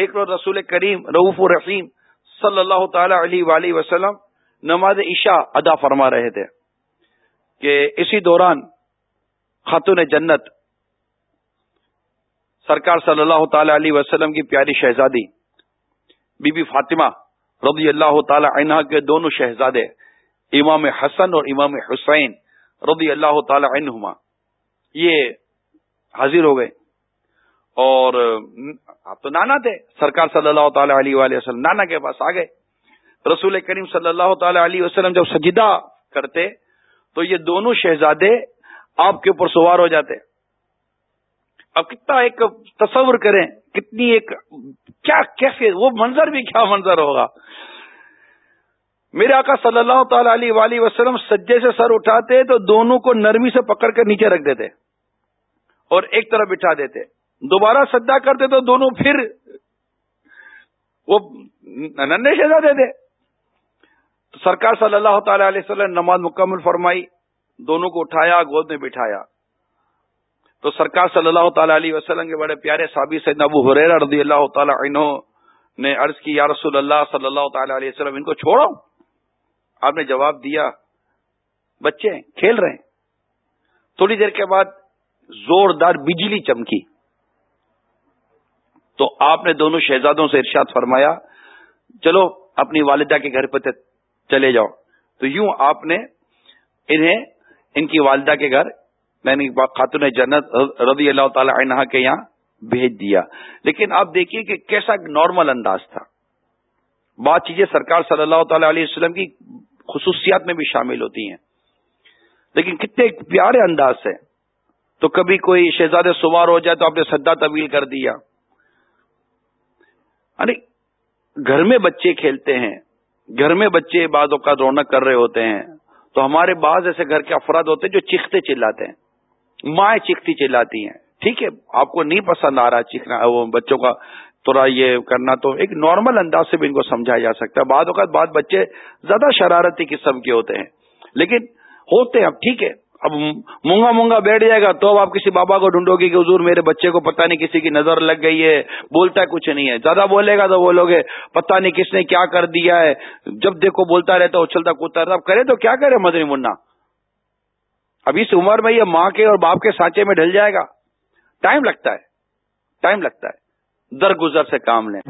ایک روز رسول کریم رعف الرحیم صلی اللہ تعالی علیہ وآلہ وسلم نماز عشاء ادا فرما رہے تھے کہ اسی دوران خاتون جنت سرکار صلی اللہ تعالی علیہ وسلم کی پیاری شہزادی بی بی فاطمہ رضی اللہ تعالی عنہ کے دونوں شہزادے امام حسن اور امام حسین رضی اللہ تعالی عنہما یہ حاضر ہو گئے۔ اور آپ تو نانا تھے، سرکار صلی اللہ تعالی علیہ وآلہ وسلم، نانا کے پاس آ گئے رسول کریم صلی اللہ تعالی علیہ وسلم جب سجدہ کرتے، تو یہ دونوں شہزادے آپ کے اوپر سوار ہو جاتے۔ اب کتنا ایک تصور کریں، کتنی ایک، کیا کیسے وہ منظر بھی کیا منظر ہوگا۔ میرے آقا صلی اللہ تعالی علیہ وآلہ وسلم سجے سے سر اٹھاتے تو دونوں کو نرمی سے پکڑ کر نیچے رکھ دیتے اور ایک طرف بٹھا دیتے۔ دوبارہ سجا کرتے تو دونوں پھر وہ ننے شہزادے تھے۔ تو سرکار صلی اللہ تعالی علیہ وسلم نماز مکمل فرمائی، دونوں کو اٹھایا، گود میں بٹھایا۔ تو سرکار صلی اللہ تعالی علیہ وسلم کے بڑے پیارے صابی سید ابو حریر رضی اللہ تعالی عنہ نے عرض کی، یا رسول اللہ صلی اللہ تعالی علیہ وسلم، ان کو چھوڑو۔ آپ نے جواب دیا، بچے کھیل رہے ہیں۔ تھوڑی دیر کے بعد زوردار بجلی چمکی۔ تو آپ نے دونوں شہزادوں سے ارشاد فرمایا، چلو اپنی والدہ کے گھر پہ چلے جاؤ۔ تو یوں آپ نے انہیں، ان کی والدہ کے گھر یعنی خاتون جنت رضی اللہ تعالی عنہ کے یہاں بھیج دیا۔ لیکن آپ دیکھیے کہ کیسا نارمل انداز تھا۔ بات چیزیں سرکار صلی اللہ تعالی علیہ وسلم کی خصوصیات میں بھی شامل ہوتی ہیں۔ لیکن کتنے پیارے انداز سے تو کبھی کوئی شہزاد سوار ہو جائے تو آپ نے سدا طویل کر دیا۔ یعنی گھر میں بچے کھیلتے ہیں، گھر میں بچے بعض اوقات رونق کر رہے ہوتے ہیں، تو ہمارے بعض ایسے گھر کے افراد ہوتے ہیں جو چیختے چلاتے ہیں، مائیں چیختی چلاتی ہیں۔ ٹھیک ہے، آپ کو نہیں پسند آ رہا چیخنا، وہ بچوں کا تھوڑا یہ کرنا تو ایک نارمل انداز سے بھی ان کو سمجھایا جا سکتا ہے۔ بعض اوقات بعض بچے زیادہ شرارتی قسم کے ہوتے ہیں، لیکن ہوتے ہیں اب، ٹھیک ہے۔ اب مونگا مونگا بیٹھ جائے گا تو اب آپ کسی بابا کو ڈھونڈو گے کہ حضور میرے بچے کو پتہ نہیں کسی کی نظر لگ گئی ہے، بولتا ہے کچھ نہیں ہے۔ زیادہ بولے گا تو بولو گے پتہ نہیں کس نے کیا کر دیا ہے۔ جب دیکھو بولتا رہتا اچھلتا کودتا رہتا اب کرے تو کیا کرے مدنی منا؟ اب اس عمر میں یہ ماں کے اور باپ کے سانچے میں ڈھل جائے گا۔ ٹائم لگتا ہے، ٹائم لگتا ہے۔ در گزر سے کام لیں۔